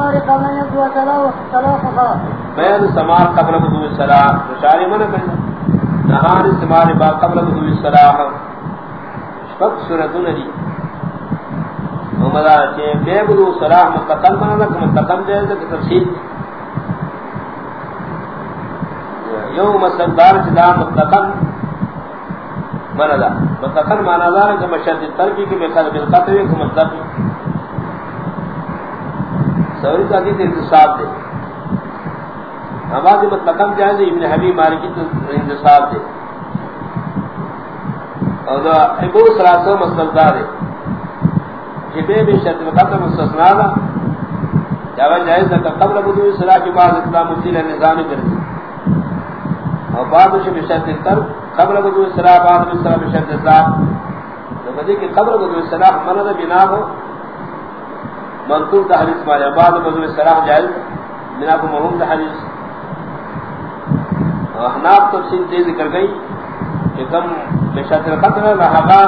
السمار قبل ان يبدو ثلاثة بيان السمار قبل بدو الصلاة مشاري من كنا نهار السمار با قبل بدو الصلاة شفق سورتون دي ومدار چه بے بدو الصلاة متقل منا لك متقل جائز لك تفسیر یوم السندار چدا متقل منا دا متقل مانا دار کہ مشدد ترکی کی بخل بالقطع کہ متقل سوری کا دیتے انتصاب دے۔ ہمارے مطلقم جائے ابن حبیب مالکی تو انتصاب دے۔ اور ابو سلاسو مصدردہ دے۔ جبے بھی شرط مقدم مستثنا دا۔ جاوہ جائز دا قبل بدو صلاح کی بعض اطلاع مدیل نظامی کردی اور بعض شب شرط تر قبل بدو صلاح بعض مصطلح بشرط اطلاع تو بدے کہ قبل بدو صلاح منہ بنا ہو۔ منطوق دا حدیث مانے بعد مذہب صلاح جائز بنا کو محوم دا حدیث احناف تفصیل دے ذکر گئی کہ کم بشات القطر لحقا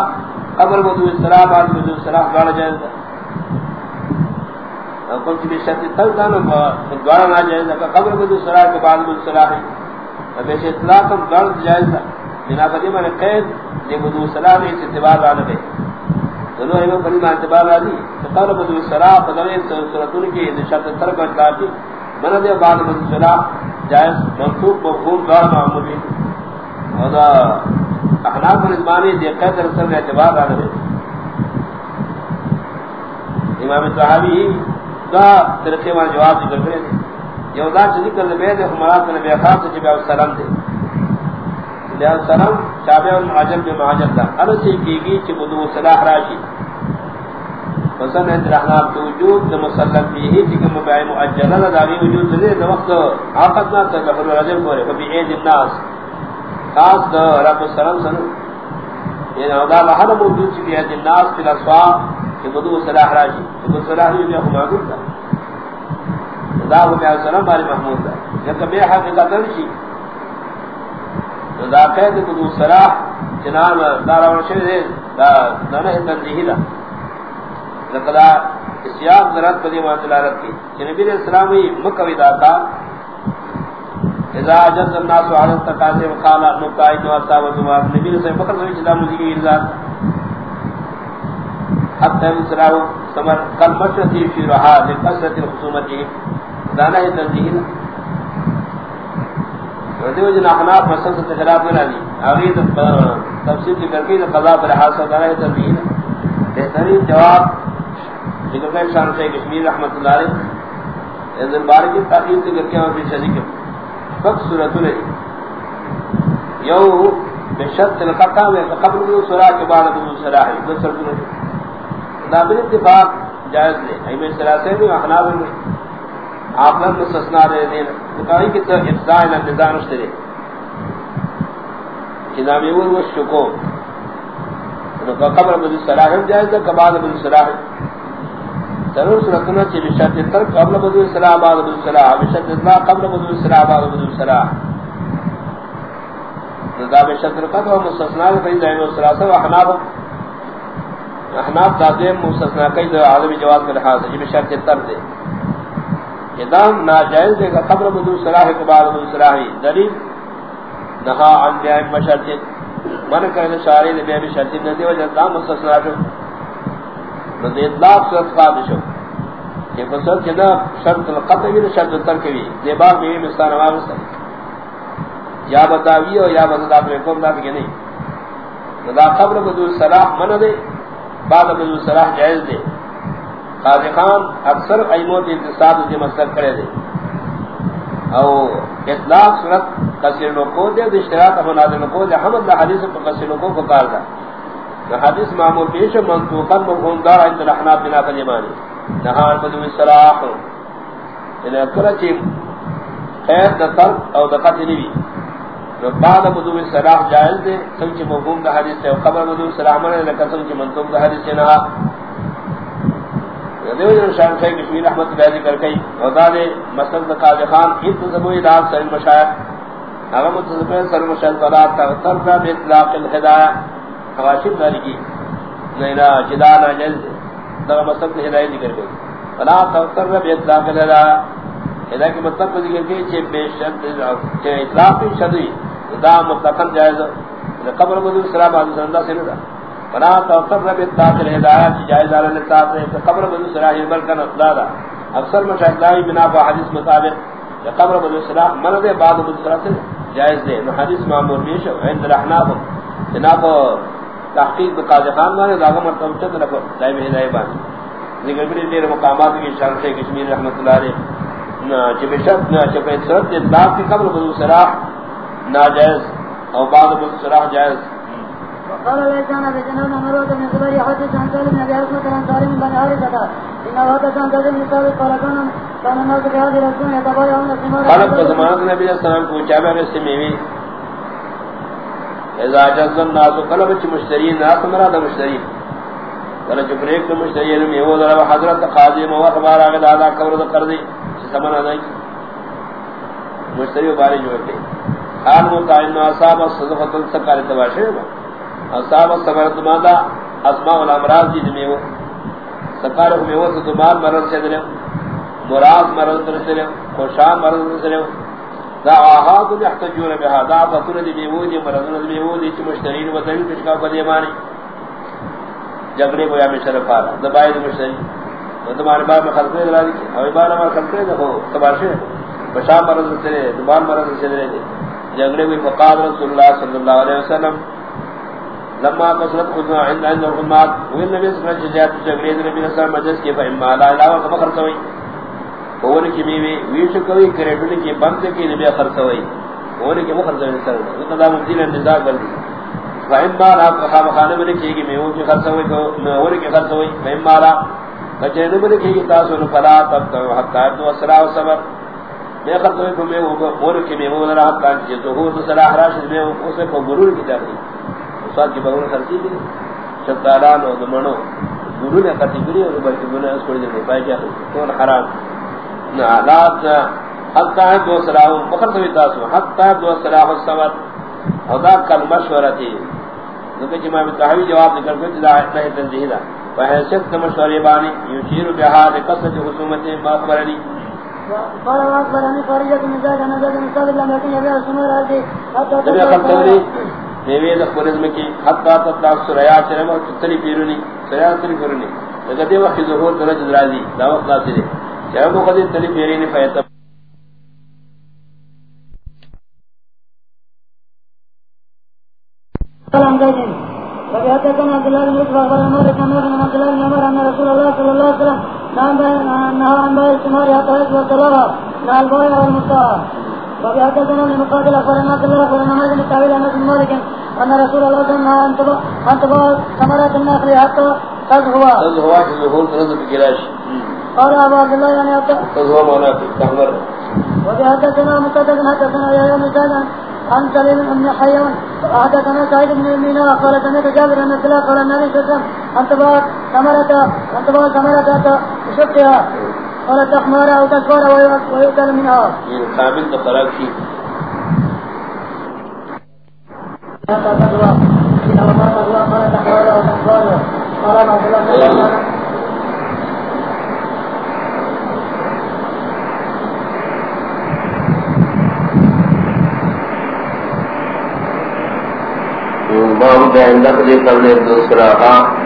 قبل مذہب صلاح بعد مذہب صلاح دوارا جائز دا کم چی بشات القطر دوارا نا جائز دا قبل مذہب صلاح کے بعد مذہب صلاح ہے۔ بیش اطلاع کم دوارا جائز دا بنا کو دیمان قید دے مذہب صلاح میں اس اتبار رانا دونوں ایمہ بڑی مانتبار راضی قال بدو الصلاة فدوئے سورتون کی نشاط ترک اجلاتی من دے بعد بدو الصلاة جائز منطوق مفہوم دار معمولی اور دا احناف رزمانی دے قید رسل میں اعتبار آنے دے. امام صحابی دا ترقی وانا جواب ذکر کرے دے. یہ دا چلی کر لبے دے خمرات نبی اخار سے جبے السلام دے. لے السلام شابع المعجل بے معجل دا ارسی کی گی چی بدو الصلاة راشی فسن احناف کے وجود کے مسلم بھی ہی کہ مبائی مؤجلہ داری وجود سے دے وقت عقد نہ تھا کہ رجل کو ہے عید الناس. خاص دا رب السلام سن یہ یعنی نودا لہر موجود سی عید الناس فی الاسواق کہ بدو صلاح راجی بدو صلاح راجی بھی معلوم تھا دا وہ میں السلام بارے محمود تھا جبکہ بے حقیقت رشی دا قید بدو صلاح جناب دارا ورشد دا نہ تنزیہ دا لقدا اسیاب ذرات بدی ما دلالت کی۔ کہ نبی علیہ السلام ہی مکوی داتا اذا جز الناس على التقاسم قال نقائد واصحاب الزمان نبی علیہ السلام فقط وہی چلا مجھے کی ارزاد حتی مسراو سمر قل مشرتی فی رہا لکسرت الخصومتی۔ دانا ہے تنزیح ردیو جن احناف مسلس تخلاف ملا دی آغیر تفسیر کی کرکی قضا پر حاصل دانا ہے تنزیح بہترین جواب ذکر کا شان سے کشمیر رحمتہ اللہ علیہ اذن بار کی تاکید ذکر کیا اور پیچھے ذکر فق سورۃ ال یو بشرط القطع میں قبل من سورہ کے بعد من سورہ ہے. دو سورۃ ال دا بن اتفاق جائز ہے ایمے ثلاثے میں احناف میں. آپ نے مستثنا دے دین بتائی کہ تو ابداع النظام اشترے جناب یہ وہ شکو۔ قبل من سورہ جائز ہے بعد من سورہ ضرور سنتنا چی بشرط ترک قبل بدو السلام بعد بدو السلام بشرط اطلاع قبل بدو السلام بعد بدو السلام ندا بشرط ترکت و مستثناء فی فإن دائم السلاسة و احناب احناب دادیم مستثناء کئی دو عالمی جواز کے لحاظ ہے بشرط ترک دے۔ ادام ناجائز دے گا قبل بدو السلام کے بعد بدو السلام دلیل؟ نہا عن بیائم مشرط من کرنے شاری دے بیائم شرط ندی و جدام مستثناء شو۔ من اطلاق صورت قادر شو۔ کہ بسر جنا شرط القطع بھی شرط الترک بھی۔ دے باغ میں مستان آواز سر یا بتاوی ہو یا بتا اپنے قوم دا کہ نہیں دا قبر بدو صلاح من دے، بعد بدو صلاح جائز دے۔ قاضی خان اکثر ایموت انتصاب دے مستر کرے دے۔ او اطلاق صورت قصر نکو دے دے اشتراک ابو نادر نکو دے۔ حمد لحدیث پر قصر نکو کو کار دا حدیث معمول پیش منطوقا مفہوم دار عند الاحناف بنا کلمانی نہان بدو الصلاح ان یعنی اکرچ خیر دا ترک او دا قتل بھی بعد بدو الصلاح جائز دے سنچ مفہوم دا حدیث ہے قبر بدو الصلاح من لکا سنچ منطوق دا حدیث ہے نہا یعنی دیو جن شان خیر کشمیر احمد اللہ ذکر کئی او دا دے مسلط دا قاضی خان انتظموی داد سر المشاعر اگر متظموی سر المشاعر صلاح تغتر دا بیطلاق الہدایہ۔ خواشب داری کی۔ نینا جدا ناجل دا مسلط ہدایت ذکر کئی۔ فلا توتر ربی اطلاق للا اذا کی مطلب کو ذکر کی چھے بے شد چھے اطلاق شدی دا مطلقاً جائز قبر مدو سلام آدھو سرندہ سے لدا فلا توتر ربی اطلاق للا چھے جائز آلہ لطاق للا قبر مدو سلام یہ ملکن اطلاق اکثر مشاہدلائی بنا پا حدیث مطابق قبر مدو سلام مرد بعد مدو سلام سے جائز دے۔ نو حدیث معمول بیش عند الاحناف۔ بنا پا تحقیق قاضی خان مانے داغا مرتب چند رکھو دائم ہدای بانی ذکر بھی دیر مقامات کی شان سے کشمیر رحمت اللہ علیہ۔ چپے شرط چپے صورت اطلاق کی قبل بذو سراح ناجائز او بعد بذو سراح جائز۔ كان بجنون من عن سالم عن سالم بن عن قال كان كان الناس يتبايعون زمان کو نے سمیوی اذا جز الناس قلب ناس مراد میں وہ حضرت قاضی مو اخبار اگے دادا قبر کر دی سمن ادائی مشتری بارے جو ہے حال متعین اصحاب السکار تباشر اصحاب الصبر ماذا اسماء الامراض جن جی میں وہ۔ سکار میں وہ تو مال مرض سے دل مراد مرض سے دل خوشان مرض سے دل دا احاد يحتجون بها دا فطر دی بیودی مرضون دی بیودی چ مشترین و دل کچھ کا بدی مانی۔ جگڑے کو یا میں شرف آ رہا دبائے مشتری تو تمہارے بارے میں خلق دلا دی اور بارے میں خلق دے ہو تباشے بشا مرض سے دوبان مرض سے دے جگڑے بھی فقاد رسول اللہ صلی اللہ علیہ وسلم۔ لما قصرت خدنا عند عند الحمات والنبي صلى الله عليه وسلم جاءت جگڑے نبی صلی اللہ وسلم مجلس کے فإما لا علاوہ فخر سوئی اور کی بیوی ویش کوئی کریڈٹ کی بند کی نبی خرچ ہوئی اور کی مخرج ہوئی سر خدا مدین النزاع کر دی فہم بار آپ کا خانہ میں کی کہ میں وہ کی خرچ ہوئی اور کی خرچ ہوئی فہم بچے نے بولے تاسو نو فلا تب تو حتا تو اسرا و صبر میں خرچ ہوئی تو میں وہ اور کی میں رہا تھا کہ تو صلاح راشد میں اسے کو غرور کی تھی اس کی بغور خرچی دی شتاران و دمنو غرور نے خرچی کی اور بلکہ گناہ اس کو نہیں پائے کیا تو حرام نالات حتی دو سلاح بخر سوی تاسو حتی دو سلاح السمد او دا کل مشورتی دکھے جمع بتحوی جواب نکل کر جدا احنا تنزیح دا فحیثت کا مشوری بانی یشیر بحاد قصد حسومت ماخبرنی قال واخبرني فريق من ذاك انا ذاك مستقبل لما يكون يبيع السمر هذه حتى نبی خلطوری نیوی دخبر کی حتی تطلاق سریا چرم اور تلی پیرونی سریا تلی پیرونی لیکن دے وقت ظہور درج درازی دا وقت ناسی دے جب وہ قدر تلی پیرینی فیتا سلام زيدين وبيحدثنا عبد الله بن يوسف اخبرنا مالك عن نافع عن عبد الله بن عمر ان رسول الله صلى الله عليه وسلم نهى عن بيع الثمار حتى يثبت ضررها نهى البيع والمستعار وبيحدثنا ابن مقاتل اخبرنا عبد الله اخبرنا مالك بن تعويل عن ابن مالك ان رسول الله صلى الله عليه وسلم ان تباع ثمرات النخل حتى تزهو تزهو کی ظہور تنظر کی گلاش قال ابو عبد الله يعني تزهو مولا کی تحمر وبحدثنا مسدد حدثنا يا مسدد عن سليم بن حيوان حدثنا سعيد بن يمينا قال سمعت جابر بن الله قال النبي صلى الله عليه وسلم انت بعد ثمرة انت بعد ثمرة تشقها. قال تخمر او تكفر ويؤكل منها یہ قابل خراب کی۔ باب بیان لفظ قبل دوسرا ہاں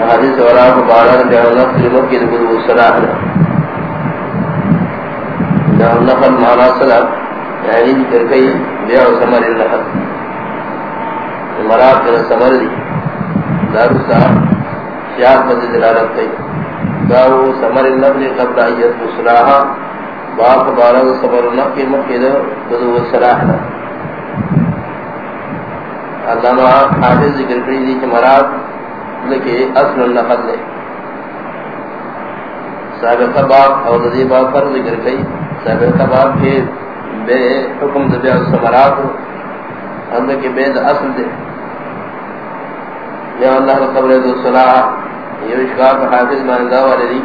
حدیث ورا مبارک بیان لفظ مکی دبر دوسرا ہے۔ بیان لفظ مانا سلام یعنی ذکر کئی بیان سمر اللحظ مراد کر سمر دی۔ دارو سا شیاد مدد دلالت کئی دارو سمر اللفظ قبل ایت دوسرا ہاں باب مبارک سمر مکی مکی دبر دوسرا ہے۔ علامہ حافظ ذکر کری دی کہ مراد لکھے اصل النقل لے سابقہ باب اور رضی باب پر ذکر کری سابقہ باب کے بے حکم دبیا اس مراد اللہ کے بید اصل دے۔ یا اللہ قبر دو صلاح، یہ اشکار پر حافظ ماندہ والے دی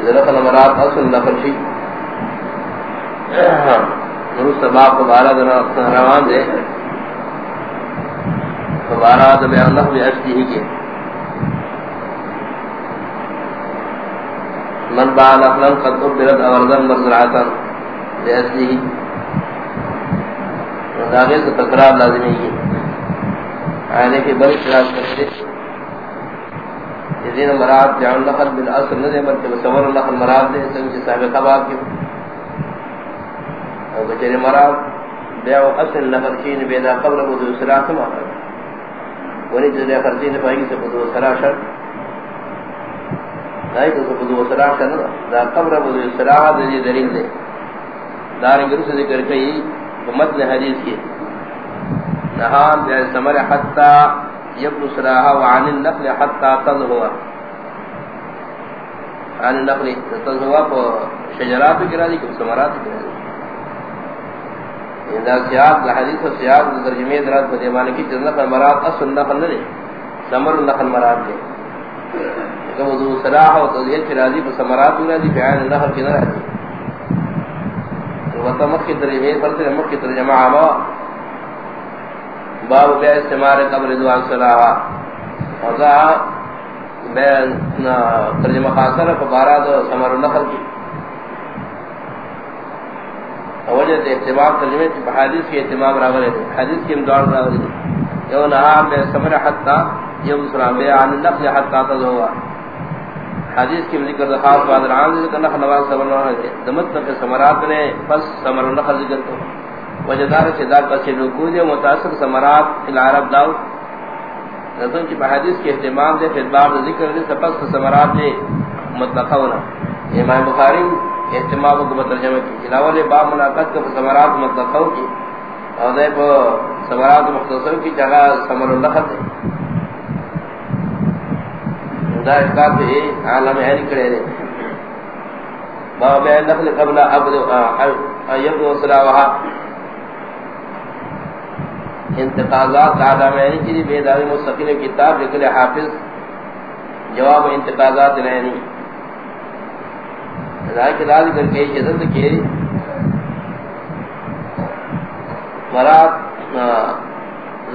اذا لقل مراد اصل نقل شی۔ ہاں، درست باب کو بارہ دن روان دے۔ فبارا تو بیان لفظ اشتی ہی کے من با نقلن قد ابرد اوردن مزرعتا. لأسلی داغے سے تقرار لازمی ہے. آنے کے بڑی شراط کرتے جزین مراد جعن نقل بالاصل نظر بلکہ بسور نقل مراد دے سنجھ صاحب قباب کی اور بچر مراد بیعو اصل نقل چین بیدا قبل بدو سراح سمانا ونی جزیر خرچین پاہی سے بدو سراح شرط. دای کو بدو سراح کرنا دا. قبر بدو سراح دی دلیل دے دار گرو سے ذکر کئی متن حدیث کی نہان بے سمر حتا یبلو سراح وعن النقل حتا تظهر. عن النقل تظهر کو شجرات کرا دی کو ثمرات کرا دی اذا سیاق حدیث و سیاق ترجمے درات کو دیوانے کی جنت مراد اصل نقل نہیں ثمر نقل مراد دے کہ وضو صلاح و تذہیر کی راضی پر سمرات ہونا دی بیان نحر کی نہ رہتی وقت مکی ترجمہ فرصر مکی ترجمہ آبا باب بے استعمال قبل دوان صلاح۔ وضا بے ترجمہ خاصر پر فبارا دو سمر نحر کی۔ وجہ احتمام ترجمہ کی حدیث کی احتمام راولے حدیث کی امدار راولے یو نہا بے سمر حتی، یو سلام بے عن النقل حتی تظہوا حدیث کی ذکر خاص بعد العام ذکر نہ نواز صبر نہ ہے دمت تک سمرات نے پس سمر نہ ذکر تو وجدار سے ذات پس رکوع دے، متاثر سمرات العرب داو رسول کی حدیث کے اہتمام دے، پھر باب ذکر دے پس سمرات نے متقونا امام بخاری اہتمام کو ترجمہ کی علاوہ نے باب ملاقات کے سمرات متقو کی اور دے سمرات مختصر کی جگہ سمر النخل دے۔ دا احکام بھی عالم ہے کرے دے۔ باب بے نقل قبل عبد ایب و صلاحہ انتقاضات عالم ہے کی بے داوی مستقل کتاب لکھلے حافظ۔ جواب انتقاضات لینی ذائق داد کر کے جدد کے۔ مراد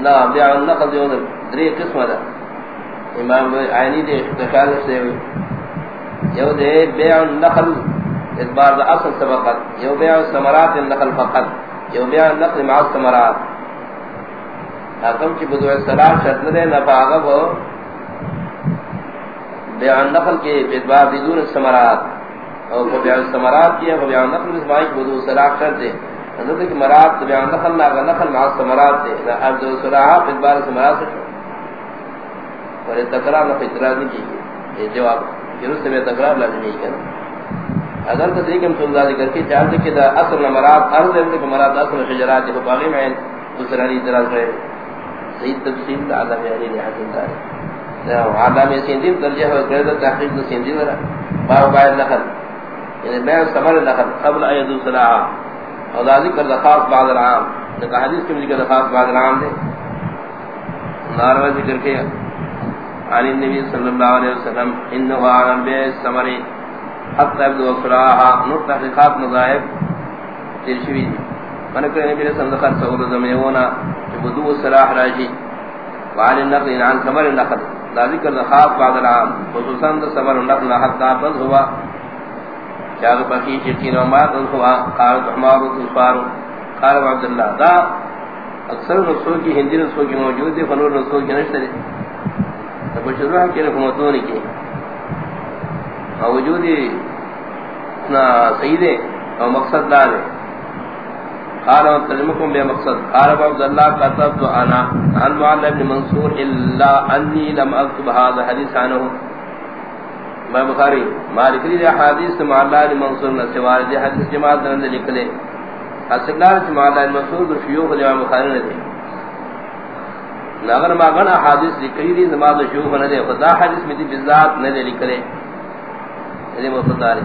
لا بیع النقل جو دری قسم دا۔ امام عینی دے اختفال سے یو دے بیع النقل ادبار دا اصل سبقت، یو بیع سمرات النقل فقط، یو بیع النقل مع السمرات حکم کی بدوع السلام شرط دے نفاغب ہو بیع النقل کے ادبار بدون السمرات اور بیع السمرات کی ہے بیع النقل اسمائی کی بدوع السلام شرط دے۔ حضرت کی مرات بیع النقل نقل مع السمرات دے۔ عبد السلام ادبار السمرات سے۔ اور تکرار نہ اعتراض نہیں کی یہ جواب جرس سے تکرار لازم نہیں کرنا اگر تو دیکھ ہم سنزا ذکر کی چاہتے ہیں کہ دا اصل نمرات ارض ہے کہ مراد اصل شجرات جو باغی میں دوسرا نہیں اعتراض کرے صحیح تفصیل دا عالم علی نے حاصل دار عالم سیندی درجہ ہے کہ تحقیق نہ سیندی ورا باو باید نقل۔ یعنی میں سمر نقل۔ قبل ایت الصلاح اور ذکر خاص بعد العام۔ کہ حدیث کے ذکر خاص بعد العام دے۔ ناروا ذکر کیا۔ عن النبي صلى الله عليه وسلم انه عن بيع الثمر حتى يبدو صلاحا نور تحقیقات مذاہب ترشوی دی من نبی رسول اللہ خرص اور زمیونا بدو صلاح راجی وعن النقل، عن ثمر النقل. لا ذکر خاص بعد العام. خصوصا ثمر النقل حتى بل ہوا چاہ بقی شکین وما بل ہوا قال حمار وصفار قال عبد الله. دا اکثر رسول کی ہندی رسول کی موجود ہے فنور رسول کی نشتر تو شروع کی حکومتوں نے کی وجودی اتنا صحیح دے اور مقصد دار ہے قال ترجمكم بے مقصد. قال عبد الله كتبت انا عن معل بن منصور الا اني لم اكتب هذا الحديث عنه. ما بخاری مالک لی حدیث معل بن منصور نے سوال دی حدیث جماعت نے لکھ لے اسقلار معل بن منصور شیوخ امام بخاری نے اگر ما غنا حدیث ذکری دی نماز شروع ہونے دے خدا حدیث میں دی بذات نہ دے لکھے یہ مصدر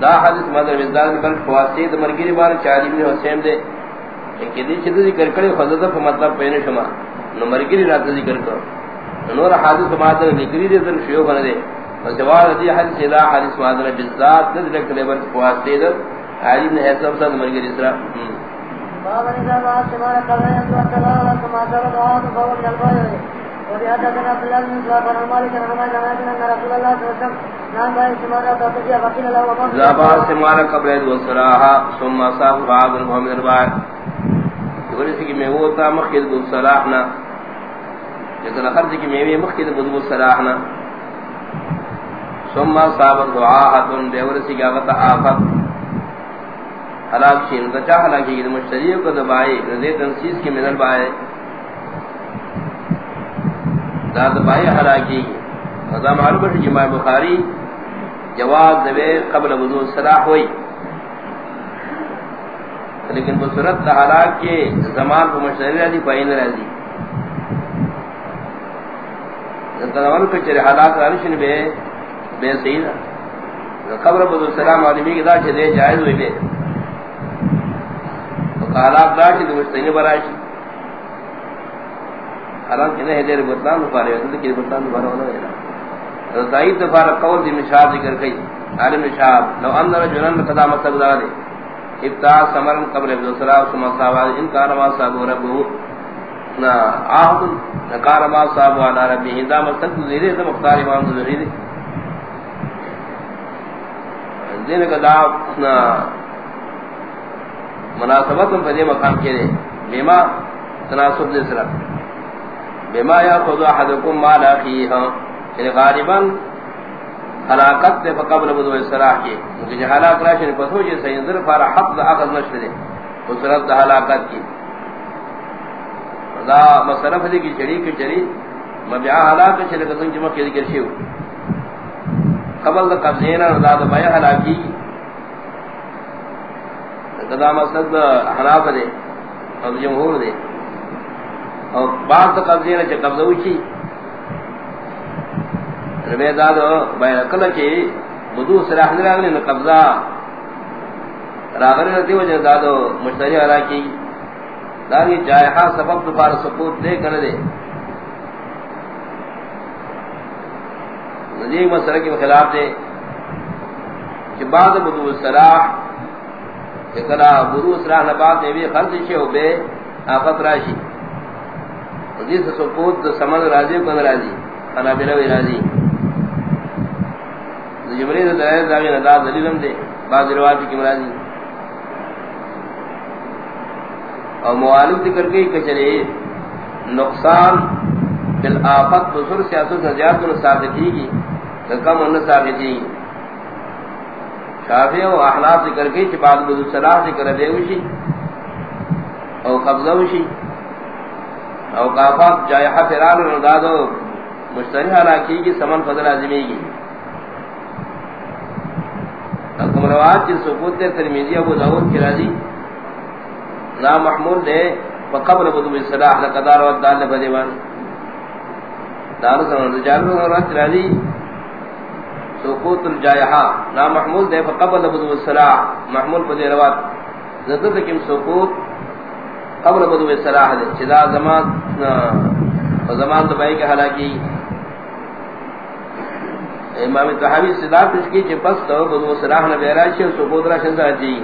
دا حدیث مدر بذات پر فواسید مرگی بار چاری میں حسین دے کہ دی چھ ذکر کرے خدا دا مطلب پہنے شما نو مرگی رات ذکر کرو نور حدیث مادر ذکری دی در شروع ہونے جواب دی حدیث دا حدیث مادر بذات نہ لکھے پر فواسید عالم نے ایسا سب مرگی اسرا باب اذا ما سمع قبل ان دعاء فهو من البيع وفي حدثنا عبد الله بن بن مالك بن ان رسول الله صلى الله عليه وسلم قبل ثم بعض کی مخید لیکن خرج کی مخید ثم دیور آفت حلاک شین دچا حلاکی کی مشتریوں کو دبائی رضی تنسیز کی من البائے دا دبائی حلاکی وضا معلوم ہے جمع بخاری جواز دے قبل وضو صلاح ہوئی۔ لیکن بصورت دا حالات کے زمان کو مشتری رہی، پائن رہی۔ تنور کو چرے حالات راشن بے بے صحیح قبل وضو صلاح معلومی کی دا چھے دے جائز ہوئی بے۔ حالات راشن دے مشتری براشی حالات کی نہیں دیر بطلان پارے ہوئی بطلان پارے ہوئی ضعیف دفار قول دی مشاب ذکر کئی، عالم مشاب لو ان رجلن قدامت قدام مقدار ابتاع سمرن قبل ابن صلاح ثم صاحب ان کان ما صاحب ربه نا عهد کان ما صاحب على ربه دا مقصد زیرے تو مختار امام ذری دین کا دا مناسبت پدے مقام کے دے بیما تناسب دے سرا بیما یا خذ احدکم مال اخیہ۔ یعنی غالباً حلاقت دے فقبل بدو اصلاح کی کیونکہ جو حلاق راشن پسو جی سیندر فارا حق دا اخذ نشد دے خسرت دا حلاقت کی۔ دا مصرف دے کی چڑی کی چڑی۔ مبیعہ حلاق چلے قسم جمع کی ذکر شیو۔ قبل دا قبضینا دا دا بیا حلاقی دا مصرف دا حناف دے اور جمہور دے۔ اور بعض دا قبضینا چا قبضوچی ربے دادو بین کل چی بدو سراح نراغلی نا قبضا راغلی نا دیو جن دادو مشتری علا کی۔ داری جائحہ سبب دفار سپوت دے کن دے۔ نزیق مسئلہ کی خلاف دے۔ کہ بعد بدو سراح اکلا بدو سراح نبات نے بھی خلط شے ہو بے آفت راشی۔ نزیق سپوت سمن راضی کن راضی انا بلوی راضی۔ جمرے دے دلائل داغی ندا دلیلم دے، بعض روایت کی مرادی اور موالد ذکر گئی کچرے نقصان بالآفت بسر سیاست نجات کو ثابتی کی کم ان ثابتی شافی و احلاف ذکر گئی چھ بعد بدو صلاح ذکر دے وشی، او قبضہ وشی، او کافات جائحہ فرال ردادو مشتری حالاکی کی سمن فضل عظمی کی حکم روایت کی سکوت دے، ترمیزی ابو داود کی راضی۔ نا محمول دے فقبل بدو بالصلاح لقدار و دال بدیوان دار سنن رجال روایت راضی۔ سکوت الجائحہ. نا محمول دے، فقبل بدو بالصلاح محمول بدی روایت. زدد کم سکوت قبل بدو بالصلاح دے. چدا زمان زمان دبائی کے حلاکی. امام تحاوی صداق اس کی چھ پس تو بدو صلاح نہ بیرا چھ سو بودرا شنزا جی.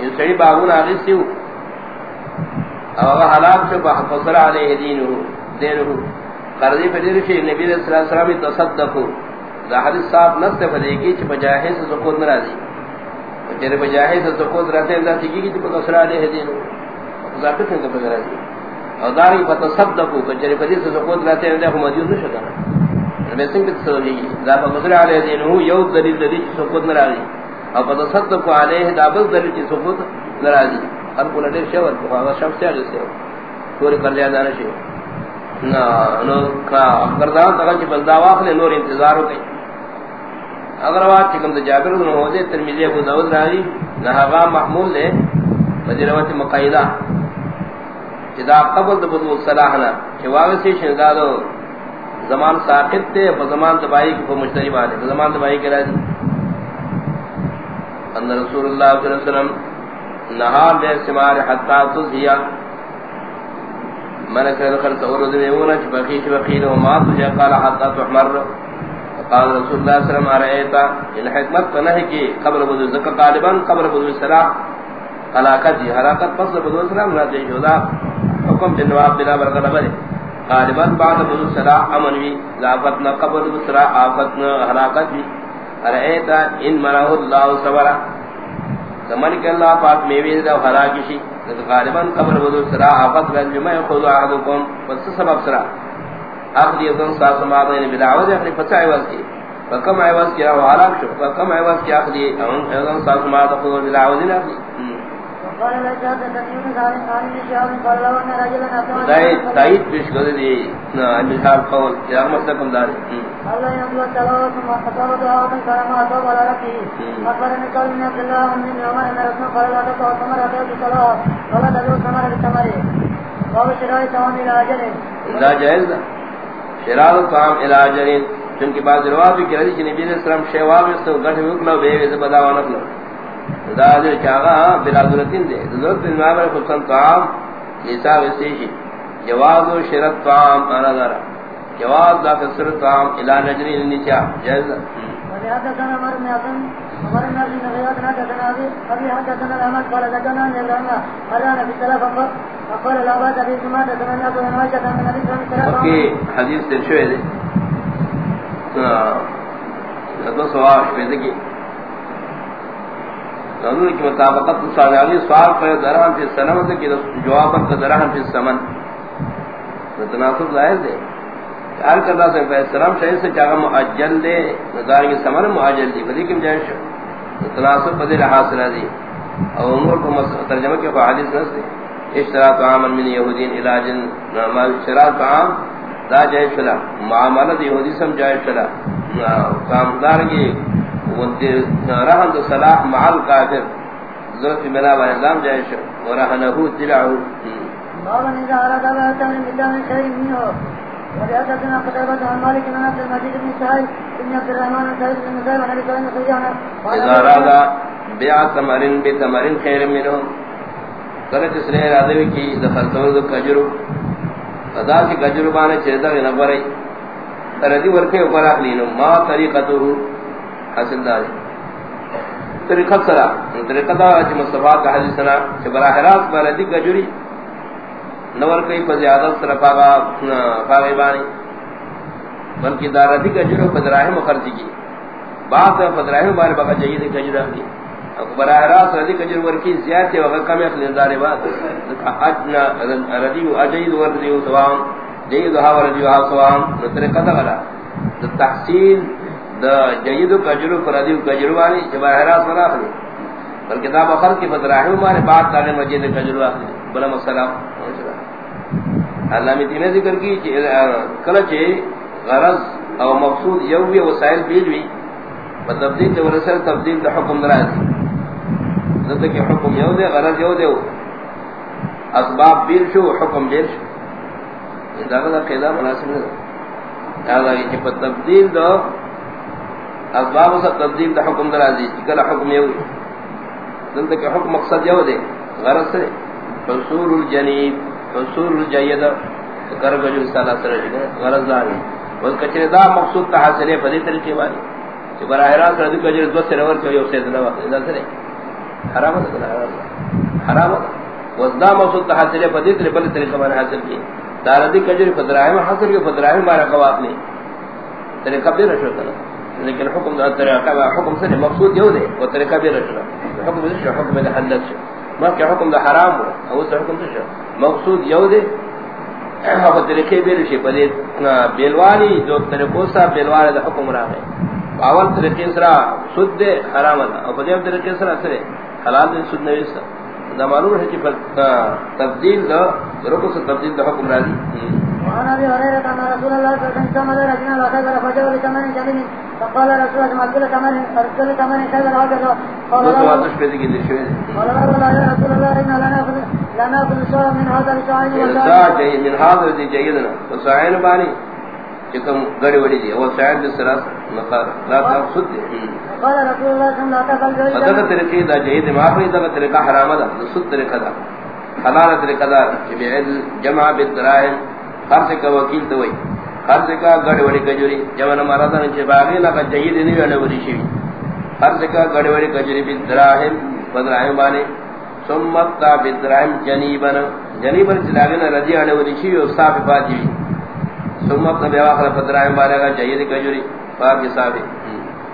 یہ سڑی باغون آگے سیو. او حلاق چھ فصل علیہ دینہو دینہو. قرضی فدیر شی نبی صلی اللہ علیہ وسلم تصدقو. دا حدیث صاحب نست فدی کی چھ بجاہے سے سکوت نرازی. یعنی چھ بجاہے سے سکوت رہتے ہیں دا سکی کی چھ فصل علیہ دینہو ذاکت ہیں کبھر رازی. اور داری فتصدقو چھ فدیر سے سکوت رہتے ہیں دا مدیون نشکا میں سنگ تے سوجی دا بغیر علی دین ہو یو دلیل دلیل سقوط ناراضی او پتہ صدق علیہ دا بل دلیل کی سقوط ناراضی ہر کو لڑے شور کو ہوا شب سے اگے سے پورے کر لیا جانا شی نا، نو، کا اگر دا تگا بندہ واخلے نور انتظار ہو گئی اگر وا چکم تے جابر بن ہو دے ترمذی ابو داؤد راوی نہ محمول ہے مجروات مقایدہ اذا قبل بدو صلاحنا، کہ واغ سے شنگادو زمان ساقط تے زمان تباہی کو مشتری بانے زمان تباہی کے راضی ان رسول اللہ صلی اللہ علیہ وسلم نہا بے سمار حتی تزہیا۔ من کر دخل تورد میونا چھ بخی چھ بخی ما تجھے قال حتی تحمر۔ قال رسول اللہ صلی اللہ علیہ وسلم آرہیتا ان حکمت تنہی کی قبر بدو ذکر طالبان، قبر بدو سرا حلاکت جی حلاکت پس بدو سلام نا جی جودا حکم جنواب بلا برکت بلے غالبا بعد بدو صلاح امن بھی لافتنا قبل بسرا آفتنا حلاقت بھی ارائیتا ان مراه اللہ صبرا۔ زمان کہ اللہ پاک میوید دا حلاکی شی۔ غالبا قبل بدو صلاح آفت رنجمع خود آحدکم بس سبب سرا۔ اخذ یزن ساس مابین بدعوض اخلی فسع عوض کی فکم عوض کی راو حلاک شو فکم عوض کی اخذ یزن ساس مابین خود بدعوض اخلی تائید پیش کرے دی مثال قول یا مستقم دار اللہ یقول تلاوت ما خطابت او من كلام اتوب على ربه اخبرني قال من عبد الله من عمر ان رسول قال لا تقوى ثمر اتوب الصلاه ولا تدعو ثمر بالثمر باب شراء طعام الى اجل لا جائز شراء طعام الى اجل چونکہ بعض روایت بھی کہ نبی علیہ وسلم شیوا میں تو گٹھ میں بے ویسے بداوا نہ دا دے چاغا بلا ضرورتین دے۔ ضرورت میں معاملہ کو سن طعام لیتا ویسے ہی جواز و شرط طعام انا دارا۔ جواز دا فسر طعام الى نجری النچا جائز۔ ولهذا كان امر من اظن قال ذكرنا في لا في من صلى الله عليه وسلم حديث تنشوه دي کی مطابقت پر درہم فی السلام جواب پر درہم فی السمن۔ تناسب ظاہر دے خیال کرنا سے فی السلام سے چاہا معجل دے نظار کی سمن معجل دی بدی کم جائش تناسب بدی حاصلہ دی۔ اور امور کو ترجمہ کے فحادث نس دے اشتراط عامل من یہودین علاجن اشتراط عام، دا جائش فلا معاملت یہودی سم جائش فلا کامدار کی رہن تو صلاح معال کافر ضرورت ملا با نظام جائش ورہنہو دلعو۔ بابا نزا عرادہ بہتا من بلدان خیر منہو ولأساسنا قطعبت عن مالك من عبد المجيد بن سعيد بن عبد الرحمن بن سعيد بن مسائب عن ابن خيانا إذا أراد بيع تمر بتمر خير منه قلت اسرے ارادوی کی دخلتو دو کجرو ادا سی کجرو بانے چیزا نبرائی تردی ورکے اوپر اخلینو ما طریقتو حاصل دار طریقہ سرا طریقہ دا کہ مصطفی کا حدیث سنا کہ براہ راست بلدی گجری نور کئی پر زیادہ سرا پاگا پاگے بانی۔ بلکہ داردی گجرو پدراہم خرچ کی۔ بات پدراہم بارے بقا جید گجرہ کی۔ براہ راست ردی گجر ورکی زیادہ وقت کمی اخلی دار بات۔ اجنا ردی و اجید وردی و سوام۔ جید ہا وردی ہا سوام۔ طریقہ دا غلا۔ تحصیل دا جید کجرو پردی کجرو والی جواہرات ولا اخلی بل کتاب اخر کی فتراہی مارے بات تعلیم مجید کجرو اخلی بلا مسلام اللہ میں تیمیں ذکر کی کہ کلچ غرض او مقصود یوی وسائل بیجوی فتبدیل دے ورسل تبدیل دے حکم درازی ذات کہ حکم یو دے غرض یو دے اسباب بیل شو، حکم بیل شو. دا غدا قیدہ مناسب نہیں دا کہ تبدیل دو اسباب سے تبدیل دا حکم درازی کلا حکم یو دلتا کہ حکم مقصد یو دے غرض سے حصول الجنیب حصول الجید کرب جو استعلا سر غرض داری وہ کچھنے دا مقصود تحاصلے فدی طریقے والی کہ براہ راست رضی کجر دو سے رور کیو سید اللہ اذا سرے۔ حرام ہے حرام ہے۔ وزدا مقصود تحاصلے فدی طریقے والی حاصل کی دا داردی کجر فدراہم حاصل کی فدراہم بارا قواب نے۔ طریقہ بھی رشو کرنا لیکن حکم دا طریقہ، حکم سے مقصود یو دے، وہ طریقہ بھی رچنا حکم دے حکم دے حلت سے ما کہ حکم دا حرام ہو او سے حکم سے مقصود یو دے وہ طریقے بھی رچے پدے بیلوانی جو طریقوں سے بیلوانی دا حکم رہا ہے اول طریقے سرا سود دے حرام دا اور پدے طریقے سرا سرے حلال دے سود نوی سا دا معلوم ہے کہ تبدیل دا رکو سے تبدیل دا حکم را راضی. وعن ابي هريره ان رسول الله صلى الله عليه وسلم رجلا وكذا فجاء لثمن جميل فقال رسول الله ما كل ثمن ارسل ثمن كذا وكذا قال لا قال لا يا رسول الله ان لا ناخذ لا ناخذ شيئا من هذا الشعير ولا من هذا الذي جيدنا وسعين باني؟ چکم گڑی وڑی دی اور سراس نقار. لا تقصد قال رسول الله صلی اللہ علیہ وسلم تقصد طریقی دا جہید معافی دا طریقہ حرام دا سود طریقہ دا حلال طریقہ دا جمع بالدراہم خرچ کا وکیل خرچ کا گڑ وڑی کجوری جب نہ تھا کہ باغی نہ کا جید نہیں وڑی وڑی شی خرچ کا گڑ وڑی کجوری بھی دراہم بدراہم بانے سمت تا بدراہم جنیبن. جنیبن چلاگن رضی وڑی وڑی شی او صاف باجی ثم اپنا بیوا خلا پترائم بارے گا چاہیے کجوری باب کے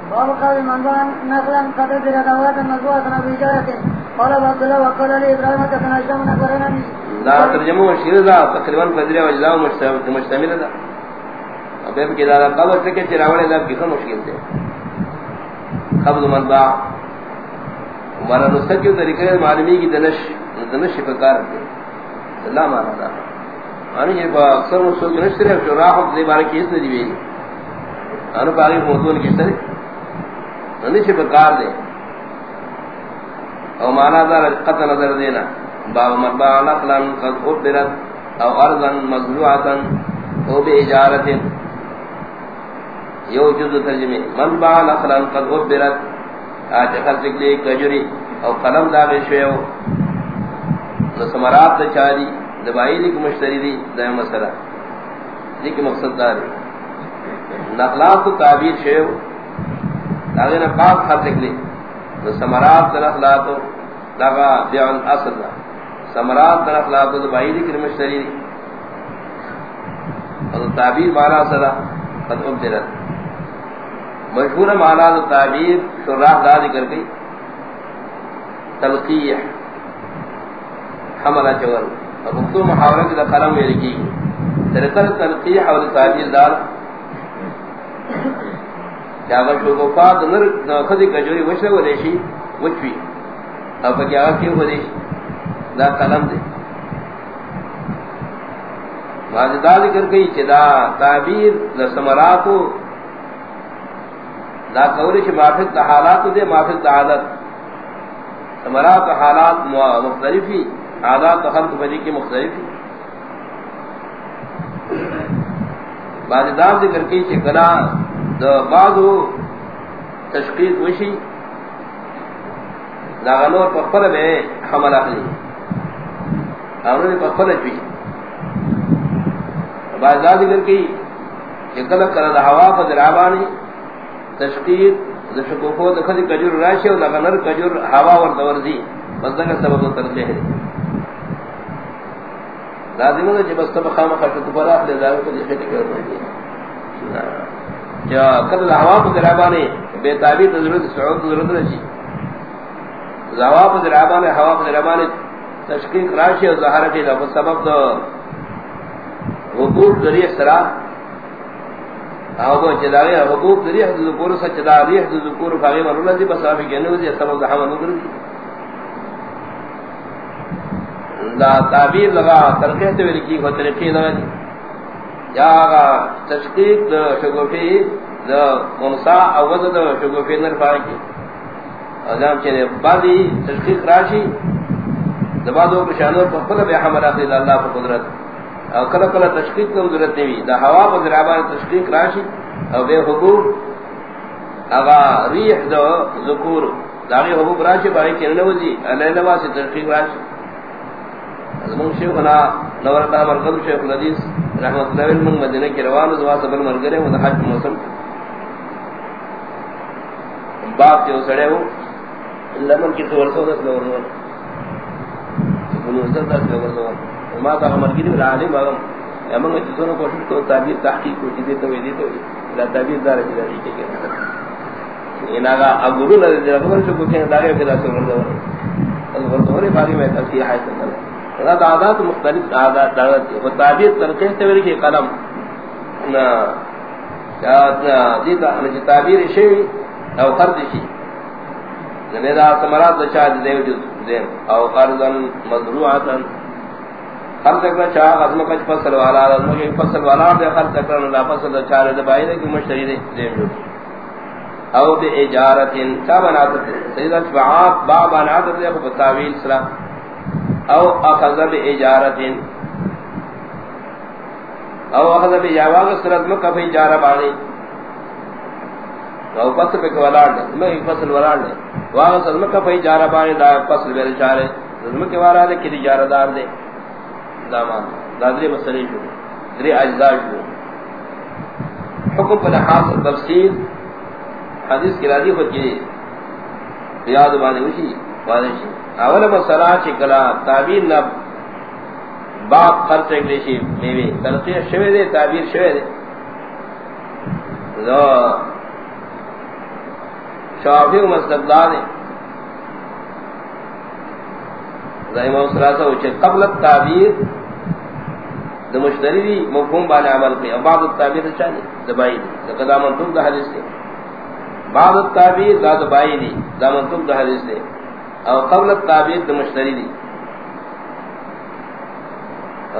باب قال منظان نقلا قدر در دوات مزوع سنا بیجارت قال عبداللہ وقال علی ابراہیم تکنا اشتم نقرنانی دا ترجمہ شیر دا تقریباً قدر و اجزاء مشتمل اب اب کی دا قبر تکے چراوڑے دا کسا مشکل دے۔ قبض منبع۔ ہمارا نسخہ کیوں طریقہ معلومی کی دنش دنش پکار دے اللہ مانا دا آنی یہ با اکثر نسخہ مسئول دنش طرح شراح دے بارے کیس نے دیوئی آنو پاگی موضوع کس طرح دنش پکار دے۔ او مانا دا رجقت نظر دینا۔ باب مربع نقلا، قد ابرت او ارضا مزلوعتا او بے اجارت یو جز ترجمه. من با نقلا قد غبرت آج خلق لی کجری او قلم داغی شویو. نسمرات دا چاری دبائی لی مشتری دی، دا مسئلہ. لیکن مقصد داری نقلات تو تعبیر شویو داغی نقاب خلق لی نسمرات دا نقلاتو داغا بیعن اصل دا. سمرات دا نقلاتو دبائی لی مشتری دی. اور تعبیر مانا صدا قد غبرت مشہور مانا تعبیر شراح دا ذکر گئی تلقیح، حملہ چور اب اکتو محاورہ کی دا قلم میں لکی ترکر تلقیح اور تعبیر دار جاگر شوکوفات نر خدی کجوری وشر و دیشی وچوی اب کیا کیوں ہو دیشی دا قلم دے۔ واجدہ دا ذکر گئی چدا تعبیر دا سمراتو دا قولی چھ مافق دا حالات دے، مافق دا عادت سمرات حالات مختلفی عادات خلق بنی کی مختلفی. بعد دام ذکر کی چھ کنا دا بعضو تشقیق وشی، دا غنور پخفر میں حمل اخلی. انہوں نے پخفر چوی. بعد دا ذکر کی چھ کنا کنا دا ہوا فدر آبانی تشقیق دشکوفو دخل کجور راشی و لغنر کجور ہوا ور دوردی بس دنگا سبب ترقی ہے لازم ہے کہ بس تب خام خشت پر اخ لے دارو کو دیکھے کہ کرنا ہے جا کل ہوا کو درابانے بے تابع ضرورت سعود ضرورت رہی ہوا کو درابانے ہوا کو درابانے تشقیق راشی و ظاہر کی سبب دو حقوق ذریعہ سرا او چدارے حقوق ذریعہ ذکر سچ داری ذکر فاغی مرنا دی بس اپ کہنے دی سبب دہا من دی لا تعبیر لگا ترقی تے لکھی کو طریقے لگا یا تشقیق دا شگوفی، دا منصا اوذ دا شگوفی نر پاکی. اذام چنے بعدی تشقیق راشی دبادو کشانو پر خود بے حمل اخذ اللہ پر قدرت. او کلا کلا تشقیق کو ضرورت نہیں دا ہوا پر ذرابان تشقیق راشی او بے حقوق اغا ریح دا ذکور داغی حقوق راشی باہی چننے وزی علیہ نواز سے تشقیق راشی ازمون شیخنا نورتا مرکب شیخ الحدیث رحمت اللہ علم مدینہ کی روان زوا سبل مرگرے و حج موسم. باپ جو سڑے ہو لمن کی تو ورسو دس لور نور بنوزر دس لور نور ما تا ہمر گیری عالم باغم امن میں چسونو کوشش تو تعبیر، تحقیق کو چیزیں تو ویدی تو لا تعبیر دار ہے جاری کے کہ انہا اگرو نہ دے رہا ہے کو کہ داغے پھر اسے ورنہ اور ورنہ باری میں تصحیح ہے تو دا عادات مختلف عادات دعوت و تعبیر ترقی سے میرے کی قلم. نا دیتا ہمیں تعبیر شیئی او خرد شی نمیدہ سمرات دچا دیو جو دیم او قرضن مضروعتا خرد تکنا چاہ غزم کچ فصل والا غزم کچ فصل والا، دے خرد تکنا لا فصل دچا دے بائی دے کی مشتری دے دیم جو او بے اجارتین چاہ بناتا سیدہ شفعات باب بناتا دے خوب تاویل سلام او اخذ بے باجارتين او اخذ بے بجواز سرت مکہ فی جارہ باغی او فصل پہ ولاد میں ایک فصل ولاد ہے واغ سر مکہ فی جارہ باغی دا فصل بے چارے۔ ظلم کے وارا دے کی جارہ دار دے۔ دامان. دادری مسئلے جو دری اجزاء جو حکم پر حاصل تفصیل حدیث کی راضی خود کی یاد بانے وشی واضح اول مسئلہ چکلا تعبیر نب باپ خرچ ایک دیشی میوے تلقیہ شوے دے تعبیر شوے دے دو و مصدقلا دے رحمہ السلاسہ وچے قبل التعبیر دا مشتری دی مفہوم بانے عمل کی بعض التعبیر چاہیے دبائی دی؟ دا قدام انتوب دا حدیث دے بعض التعبیر دا دبائی دی. دا منتوب دا حدیث دے او قبل التعبیر دا مشتری دی.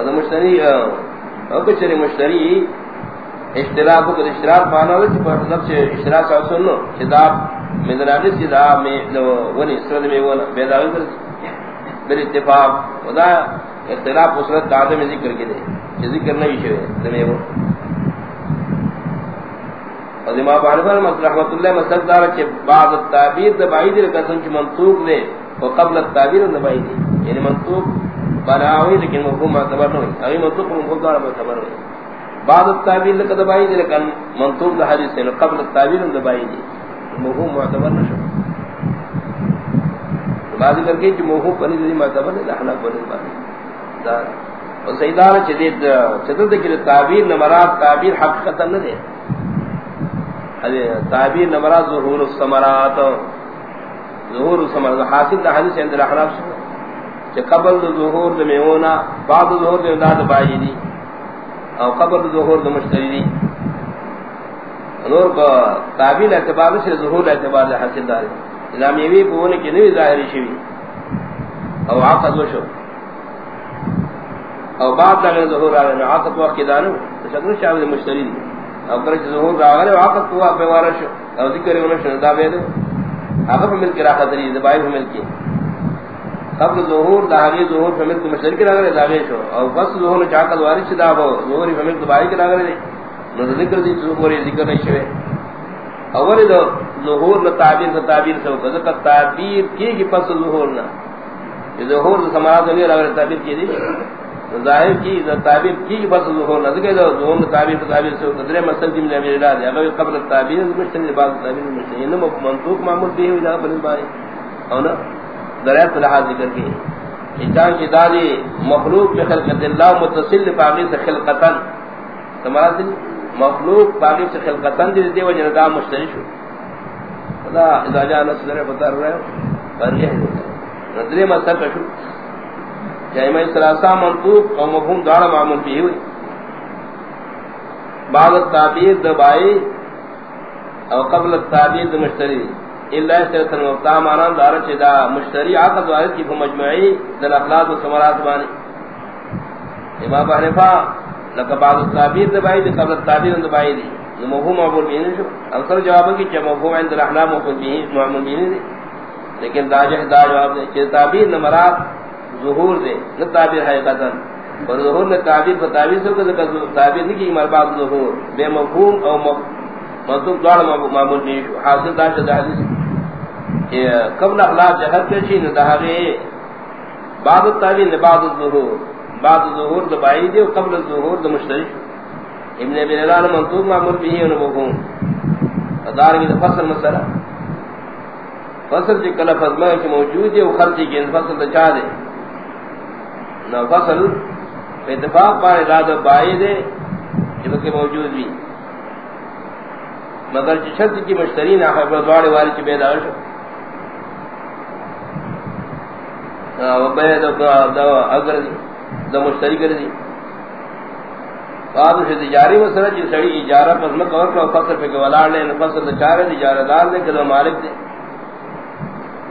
دا مشتری او کچھری مشتری اشتراک کو اشتراک پانا ہوئی پر مطلب سے اشتراک کا سنو کتاب مدرانی سی دا میں ونی سرد میں ون بیداوی کر بل اتفاق. خدا اختلاف اسرت دعدم ذکر کے دے. کہ ذکر نہیں شوئے. دمیں وہ. اور امام بحرفہ رحمت اللہ مسلک دارا کہ بعض التعبیر دبائی دے قسم کی منطوق دے وقبل التعبیر دبائی دے یعنی منطوق بناوی لیکن مفہوم معتبر نہیں. اگر منطوق مفہوم دارا معتبر نہیں. بعض التعبیر لکہ دبائی دے لیکن منطوق دا حدیث سے قبل التعبیر دبائی دے مفہوم معتبر نشو. بعضی کر کے جو مفہوم پنی دے معتبر نہیں لحنا پنی دے اور سیدارا چدید چدد کی تعبیر نمرات، تعبیر حقیقتا نہ دے۔ تعبیر نمرات ظہور السمرات ظہور السمرات حاصل دا حدیث اندر احراف سے کہ قبل ظہور دا میونا، بعد ظہور دا امداد بائی دی۔ او قبل ظہور دا مشتری دی۔ نور کا تعبیر اعتبار سے ظہور اعتبار دا حاصل داری اسلامیوی بونے کی نوی ظاہری شوی او عقد وشو. او بعد دا ظہور آگے عقد وقت کی دانو تشکر شاوی مشتری دی او کرے ظہور راغلے وقت ہوا پہ وارش او ذکر انہوں نے دا بیدو اگر پر ملک راہ خطری دبائی پر ملکی قبل ظہور دا حقی ظہور پر ملک مشترک راغلے دا شو. او بس ظہور نے چاکت وارش دا ہو ظہوری پر ملک دبائی کے راغلے نو ذکر دی ظہوری ذکر نہیں شوے اولی دا ظہور نا تعبیر نا تعبیر سے ہوگا ذکر تعبیر کی گی پس ظہور نا ظہور دا سماعات نہیں راغلے تعبیر کی دی ظاہر کی تعبیر کی بس ظہور نہ۔ کہ ظہور نہ تعبیر تعبیر سے قدرے مسل جم نے میرا دیا اگر قبل تعبیر مشتری بعد تعبیر مشتری نہ منطوق معمول بھی ہو جا بن بھائی اور نا درایت لحاظ ذکر کی۔ انسان کی دادی مخلوق میں خلقت اللہ، متصل باقی سے خلقتا۔ تمہارا مخلوق باقی سے خلقتا دی دی وجہ دا مشتری شو۔ خدا اذا جاء نصر بتا رہے پر یہ نظر مسل کا شو جائمہ سلاسہ منطوق اور مفہوم دارا معمول بھی ہوئی۔ بعض التعبیر دبائی او قبل التعبیر دا مشتری۔ اللہ سرطن وقتا مانا دارا چی دا مشتری عقد وارد کی فمجمعی دل اخلاق و سمرات بانی۔ امام حنفا لکا بعض التعبیر دبائی دی، قبل التعبیر دبائی دی۔ مفہوم معمول بھی نہیں شو اکثر جوابا کی چی مفہوم عند الاخلاق معمول بھی نہیں دی لیکن دا جہ دا جواب دے چی تعبیر نمرات ظہور دے، نہ تعبیر ہے قدم اور ظہور نے تعبیر کو تعبیر سے کہ تعبیر نہیں کی مرباط ظہور، بے مفہوم او مطلب دوڑ معمول نہیں۔ حاصل دار سے حدیث کہ قبل اخلاق جہت کے چین دہاگے بعد تعبیر نے بعد ظہور بعد ظہور دبائی دے قبل ظہور د مشترک۔ ابن ابن الان منطوق معمول بھی ہے مفہوم دار کی فصل مسئلہ. فصل کی کلا فضمہ کی موجود ہے وہ خرچی کی فصل تو چاہ دے. نہ فصل اتفاق پار اراد و بائی دے جبکہ موجود بھی مگر جی شرط کی مشتری نہ دوڑے والی کی بیدار شو. اگر دا مشتری کر دی بعد سے تجاری مسئلہ جی سڑی اجارہ پس میں کور پر فصل پہ ولاڑ لے فصل چارے اجارہ دار دے کہ مالک دے۔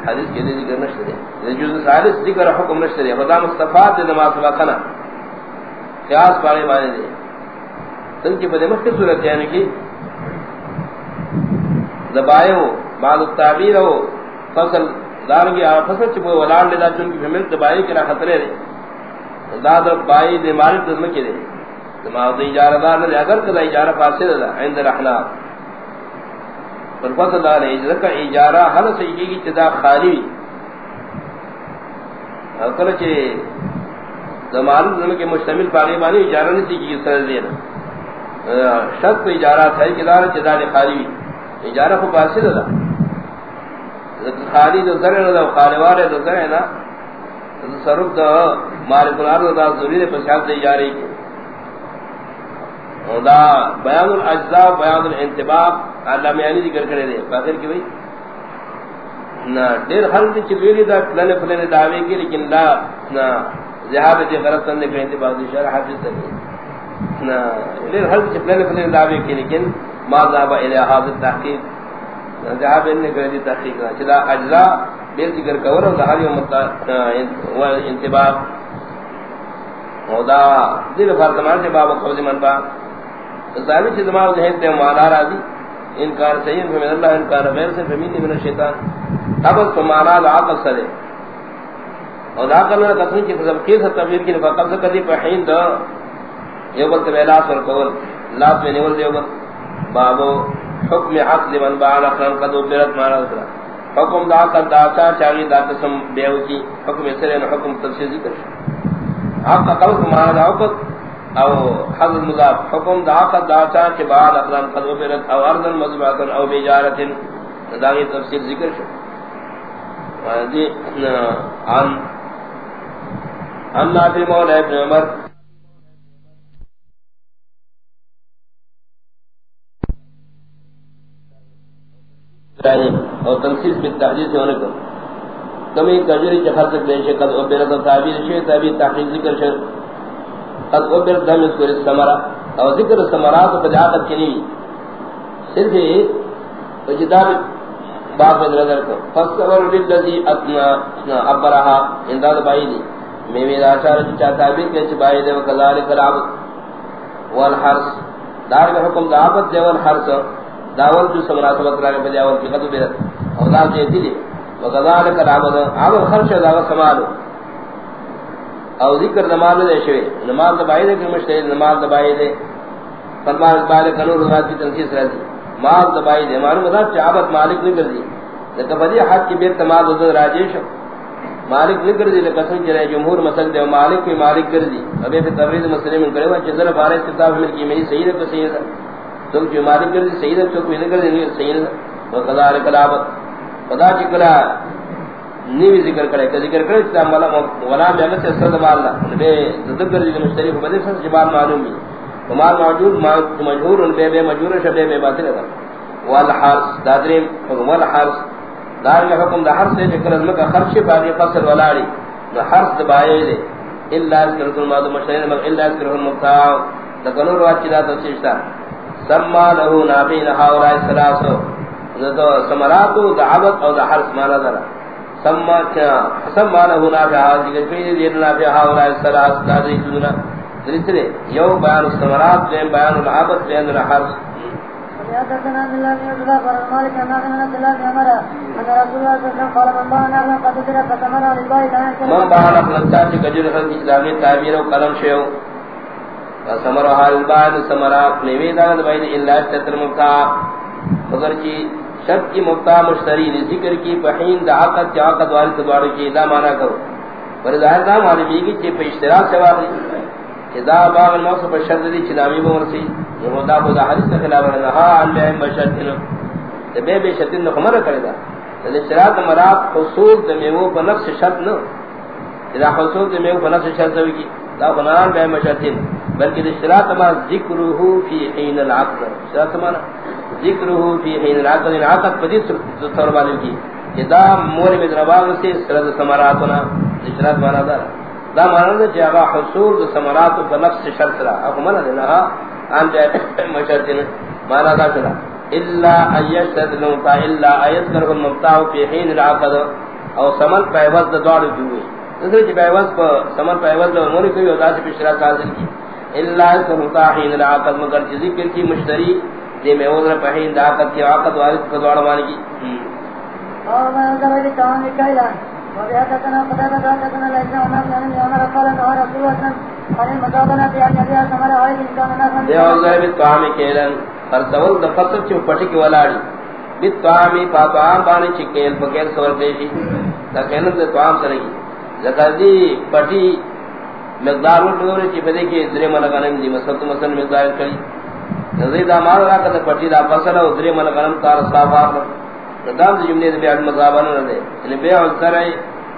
حدیث کے دے ذکر نشتے دے۔ جز ثالث ذکر حکم نشتے دے۔ خدا مصطفیٰ دے نماز سبقنا قیاس پارے بانے دے۔ تن کی بدے مخی صورت یعنی کی دبائے ہو بعد التعبیر ہو، فصل دار کی فصل چپو ولاڑ لے دا چون کی فمل دبائے کی خطرے دے۔ دا دبائی دے مالک دزم کی دے۔ دماغ دے اجارہ دار دے، اگر کدا اجارہ پاسے دا عند رحنا رحناب فصل دار اجرا کا اجارہ ہر سیگی کی چدا خالی اکل چے زمان زمان کے مشتمل پاگی بانی اجارہ نہیں سیگی کی سر دینا شرط اجارہ تھا کہ دار چدا خالی اجارہ کو پاسے دا۔ خالی دو زرع دا، خالی وارے دو زرع نا تصرف دا، مالک الارض دا، ضروری دے پسیاد دے جاری کی۔ دا بیان الاجزاء بیان الانتباب اللہ میں آنی ذکر کرے دے. فاخر کی بھئی نا، دیر خلق چلویلی دا پلن پلن دعوے کی، لیکن لا، نا، زہاب دی غرب تندے پر انتباب دی شرح حافظ سکی نا، دیر خلق چلویلی پلن پلن دعوے کی، لیکن ما ذہبا الہ حاضر تحقیق. زہاب انہی کرے دی تحقیق. چلا اجزاء بیر ذکر کور اور دہاری و انتباب او دا دل فرزمان سے باب قبض منبا ظاہر چیز دماغ ذہن تے مانا راضی، انکار صحیح فمن اللہ، انکار غیر سے فمینی من الشیطان قبض تو مانا دا عقل سرے اور دا کرنا قسم کی تذبقیر سے تغییر کی نفا قبض کردی پر حین دا یوبل تبیلاس والقول لاس میں نول دیوبل بابو، حکم عقل من بعد اخران قدو برت مانا ذکرہ حکم دا کر دا چا چاہی دا قسم بیو کی حکم اسرے نو یعنی حکم تفسیر ذکر حق کا قلق مانا دا او حضر مضاف حکم دا کر دا چا چی بعد اقلام قد وفرت او ارضن مضبعتن او بیجارت دا غیر تفسیر ذکر شو. دی عن عن نافی مولا ابن عمر. یعنی، اور تنسیز بالتحجیز سے ہونے کو کمی کجری چخر تک دے شکل او بیرد و تعبیر شوی تعبیر تحقیق ذکر شر قد او بیرد دم اس کو او ذکر رسمرا تو پجا قد کنی صرف اجداب باق میں نظر کو. فصور للذی اتنا ابرہا انداد بائی دی. میمی داشار چاہ تعبیر کے چھ دے وکذالک العبد والحرس دار میں حکم دعبت دے والحرس داول جو سمرا سبق راگے بجاول کی قدو بیرت اولاد دے دلی وقضالک العبد. عبد خرش داو سمالو او ذکر نماز دے شوے نماز دبائی دے کرمشتے نماز دبائی دے. فرمان اقبال کنور رضات کی تنسیس رہتی مال دبائی دے. معلوم دا چا مالک نکر دی. لیکن فدی حق کی بیت تماد حضر راجیش مالک نکر دی لیکن لقسم چلے جمہور مسل دے مالک کوئی مالک کر دی. ابھی پہ تبرید مسئلے من کرے چندر بارے کتاب ملکی میری سید ہے سید ہے. تم جو مالک کر دی، سید ہے کوئی نکر دی سید ہے. وقضا رکلابت خدا چکلا نیوی ذکر کرے، کہ ذکر کرے کہ مولا ولا میں سے سرد مالنا بے ذکر دی مشتری کو بدل سے جبال جی معلوم ہے ومال موجود مجہور، ان بے بے مجہور شبے بے باطل ہے والحرس دادریم حکم والحرس دار میں حکم، دا حرس ہے ذکر ازمک خرچ باقی فصل ولاڑی. دا حرس دبائے دے. الا ذکر الماضی مشتری الا ذکر المبتاع لکنور واچی دا تفسیشتا سما لہو نابی نحا سلاسو. تو سمراتو دعوت او دحرس مانا ذرا. سما چا سما له نافع حاضر نافع یو بیان بیان العبد دین الحرس حدثنا عبد الله بن عبد الله بن مالك عن عبد الله بن عمر ان رسول الله صلى الله عليه وسلم قال من باع قد باع الا مگر کی شرط کی مبتا مشتری نے ذکر کی بہین دا عقد جا عقد وارث دوار کی، دا مانا کرو۔ پر ظاہر دا معنی بھی کہ پہ اشتراک سے واقعی کہ دا باغ الموصف پر شرط دی چنامی بورسی یہ دا خدا یعنی حدیث کے خلاف ہے۔ ہاں ان بے بشرطن تے بے بے شرطن نو خمر کرے دا۔ تے اشتراک مراد حصول تے میو پر نفس شرط نو اذا حصول تے میو پر نفس شرط ہوئی کی۔ دا بنان بے بشرطن بلکہ دا اشتراک ما ذکرہ فی حین العقد۔ اشتراک معنی۔ ذکرہ فی حین العقد العقد پدیس طور والے کی اذا مور میں دربار سے سرد ثمراتنا اشتراک معنی دا. دا معنی دا جا حصول ثمرات بنفس شرط را اب منع دینا ان جائے مشرطن معنی دا چلا الا ایشتد المبتاع الا ایذکر المبتاع فی حین العقد. او سمن پیوز دا دوڑ جوئے. دوسرے جی پیوز پا سمن پیوز دا موری کوئی وزا سے پشتراک حاصل کی. الا ایذکر المبتاع حین العقد، مگر ذکر کی مشتری دے میں اوزر پہین دا عقد کی عقد کو دوڑ مانی کی۔ اور میں اندر بھی کام نکالا وبيعتنا قتادة قتادة ليس وناس يعني يوم رسول الله رسول الله قال المدابنا في أن يبيع ثمر إن كان ناسا دے اوزر بالطعام کیلن فرسول دا فصل چو پٹی کی ولاڑی۔ بالطعام پاپان بانی چکیل پکیل سور دیشی دا کہنن دے طعام سرگی ذکر دی پٹی مقدار وٹوری چی پدے کی درے من غنم دی مسلط مسلم مقدار کری۔ نزید آمال را کتا پٹی دا فصل او درے من غنم تار صاف آخر ندام دی جملے دی بیعت مذابانا ندے یعنی بیع الزرعی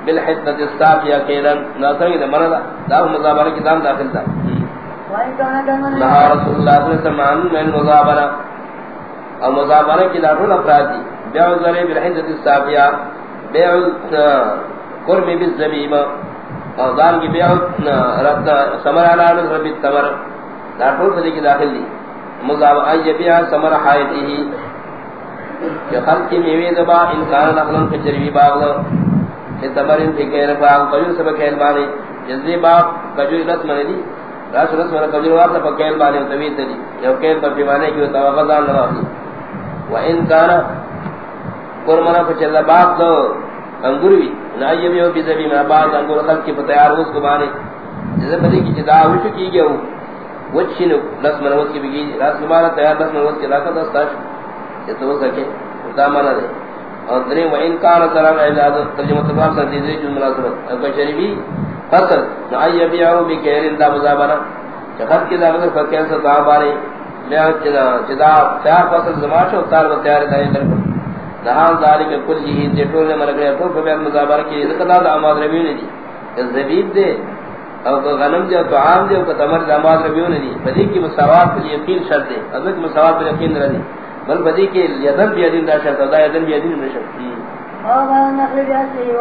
بالحدة الساقية كيلا ناصر إذا مرضى داه مزابرة كتاب داخل دا. نها رسول الله صلى الله عليه وسلم عن المزابرة او مزابرة كلا رول افرادي بيع الزرع بالحدة الساقية بيع قرم بالزبيب او دان کی بيع رد سمر على رب التمر دا رول فدي کی داخل دی مزابرة أن يبيع سمر حائطه کہ خلق کی میوے دبا انکار نخلن فجروی باغ کہ تمرین پہ کہہ رہا باغ، کجور سب کہل بانے جزی باغ کجور رس منے دی راس رس منے کجور واقع پہ کہل بانے طویل دی جو کہل پر پیوانے کی تو ہوتا وغزان نواسی و انکار قرمنا پہ باغ تو انگروی نائی بھی ہو بھی زبی میں باغ انگور خلق کی پتیار اس کو بانے۔ جزی پتی کی جدا وشو کی گیا ہو وچھنو رس منوت کی بگی جی، راس مانا تیار رس منوت کی لاکت استاشو یہ تو سکے دامانہ دے۔ اور درے و ان کان سلام اعلان ترجمہ تمام سے دی جو مناسبت۔ اگر شریبی فصل نعی بیعو بکیر دا مزابنا چخط کی دا مزر فکین سے دعا بارے۔ میں چدا چدا تیار فصل زماشو تار و تیار دائیں در پر نحان ذالک کل جی جہید دے نے مرگلے ٹول پر بیان مزابنا کی ذکر دا آماد ربیو نے جی۔ دی زبید دے او غنم دے تو عام دے کو تمر دا ربیوں نے دی بدی کی مساوات پر یقین شرط ہے حضرت مساوات پر یقین رہ دی بل بدی کے یدن بیدین دا شرط دا یدن بیدین نشرط اور نقل جاتی